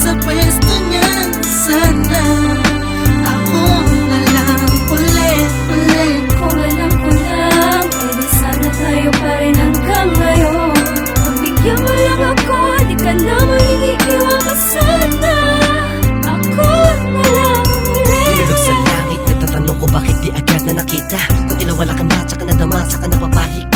sa pwesto niya Sana ako na lang ulit, ulit Kung alam ko lang, pwede sana tayo pa rin hanggang ngayon. Pagbigyan mo lang ako, di ka na mangingiiwan ka sana Ako na lang ulit Nilog sa langit, nagtatanong ko bakit di agad na nakita. Kung inawala ka na, tsaka nadama, tsaka napapahi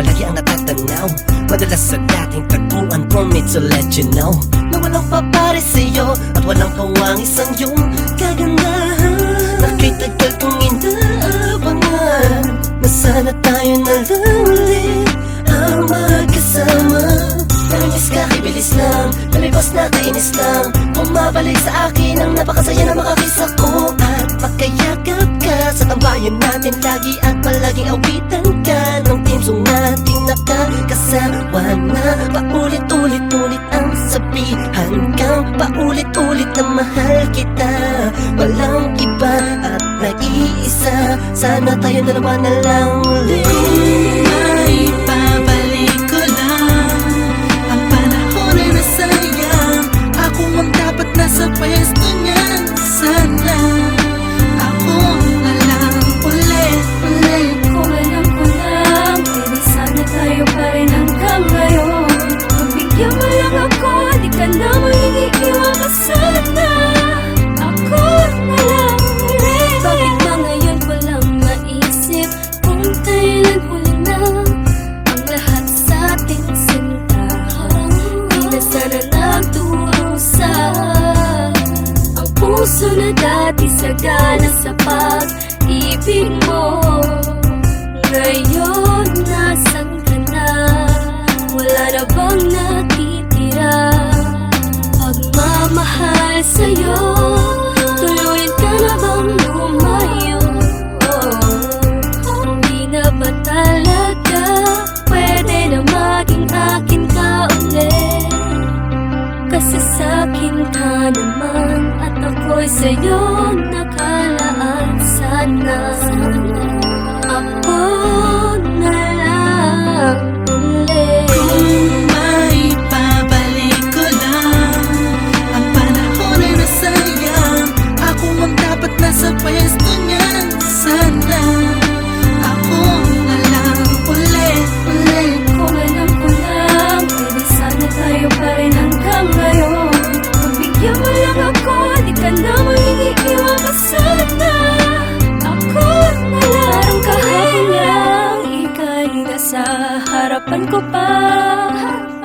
palagi ang natatanaw. Madalas sa dating tagpuan ko me to let you know Na walang papare sa'yo At walang kawang isang yung kagandahan. Nakitagal kong inaabangan Na sana tayo na lang ulit Ang magkasama. Namimiss ka, bilis lang Namibos na kainis lang. Bumabalik sa akin Ang napakasaya na makakisa ko Sa tambayan natin Lagi at palaging awitan ka Ng teamsong ating nakakasawa na. Paulit-ulit-ulit ang sabihan kang Paulit-ulit na mahal kita. Walang iba at naiisa. Sana tayo dalawa na lang ulit sagana sa pag-ibig mo. Ngayon nasan ka na? Wala na bang nakitira Pagmamahal sa'yo Tuluyan ka na bang lumayo? Oh, Hindi na ba talaga Pwede na maging akin ka ulit? Kasi sa'kin ka naman ako'y sa'yo nakalaan sana. Ako harapan ko pa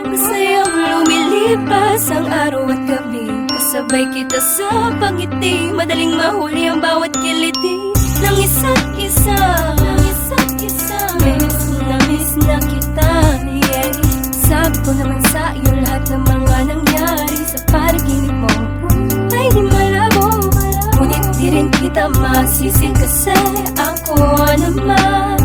Masayang lumilipas ang araw at gabi. Kasabay kita sa pangiti Madaling mahuli ang bawat kiliti Ng isa't isa. Ng isa't isa. Miss na miss na kita yeah. Sakto naman sa iyo lahat ng mga nangyari Sa panaginip mo. Ay di malabo. Ngunit di rin kita masisi Kasi ako naman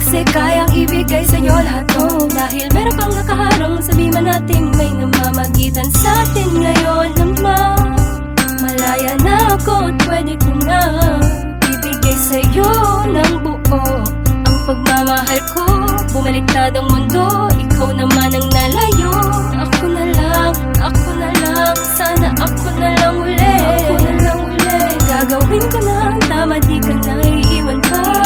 kasi kayang ibigay sa'yo lahat to. Dahil meron pang nakaharang Sabi man natin may namamagitan sa atin ngayon. Naman Malaya na ako at pwede ko na Ibigay sa'yo ng buo. Ang pagmamahal ko Bumaliktad ang mundo. Ikaw naman ang nalayo. Ako na lang, ako na lang. Sana ako na lang ulit Ako na lang ulit Gagawin ko na ang tama Di ka na iiwan pa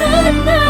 lang